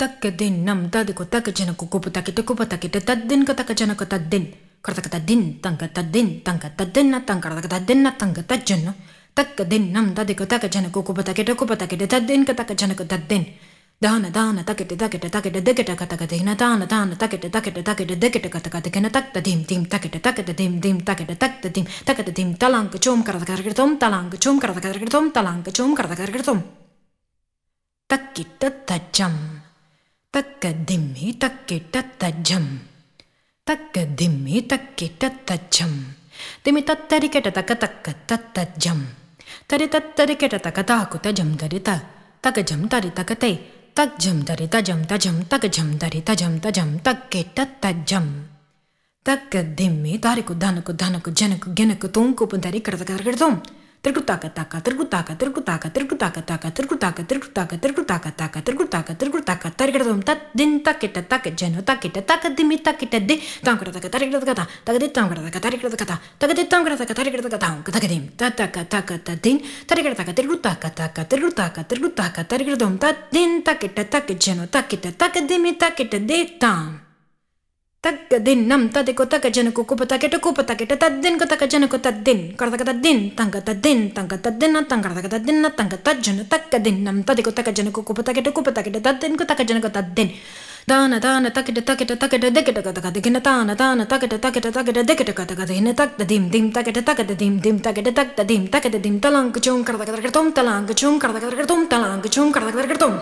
तक दिन नम तद को तक जन को तक तक तक तद दिन को तक जनक तद दिन करतक तद दिन तंग तद दिन तंग तद दिन न तंग करतक तद दिन न तंग तद जन तक दिन नम तद को तक जन को तक तक तक तद दिन को तक जनक तद दिन दान दान तक तकट तकट तक कतक दिन दान दान तकट तकट तकट दकट तक दिन तक धीम धीम तकट तक धीम तक तकट तक्त तक तकट धीम तलांग चोम करत कर तुम तलांग चोम करत कर तुम तलांग चोम करत कर तुम तकिट तजम तक्क धिम्मे तक्के टत्तझम तक्क धिम्मे तक्के टत्तझम तिमि तत्तरिकेट तक तक्क तत्तझम तरि तत्तरिकेट तक ताकु तजम तरि त। तक झम तरि तक तै। तक झम तरि तजम तजम तक झम। तरि तजम तजम तक्के टत्तझम तक्क धिम्मे तारिकु धनकु धनकु जनकु गिनकु तुंकु पुंतरि करत Tirkutaka taka, tirkutaka, tirkutaka, tirkutaka taka, tirkutaka, tirkutaka, tirkutaka taka, tirkutaka, tirkutaka, tarikadum tat din takita taka, jeno takita taka, dimi takita di, tankara taka, tarikada kata, taka di tankara taka, tarikada kata, taka di tankara taka, tarikada kata, taka dim, tataka taka ta din, tarikada taka, tirkutaka taka, tirkutaka, tirkutaka, tarikadum tat din takita taka, jeno takita taka, dimi takita di tam. तक दिन्नम तदिको तक जनकु कुप तकेट कुप तकेट तद्दिन को तक जनकु तद्दिन करतक तद्दिन तंग तद्दिन तंग तद्दिन तंग करतक तद्दिन तंग तज्जन तक दिन्नम तदिको तक जनकु कुप तकेट कुप तकेट तद्दिन को तक जनकु तद्दिन दान दान तकेट तकेट तकेट दिकेट कतक दिकिन तान तान तकेट तकेट तकेट दिकेट कतक दिकिन तक दीम दीम तकेट तकेट दीम दीम तकेट तक दीम तकेट दीम तलंग चूम करतक तकट तुम तलंग चूम करतक तकट तुम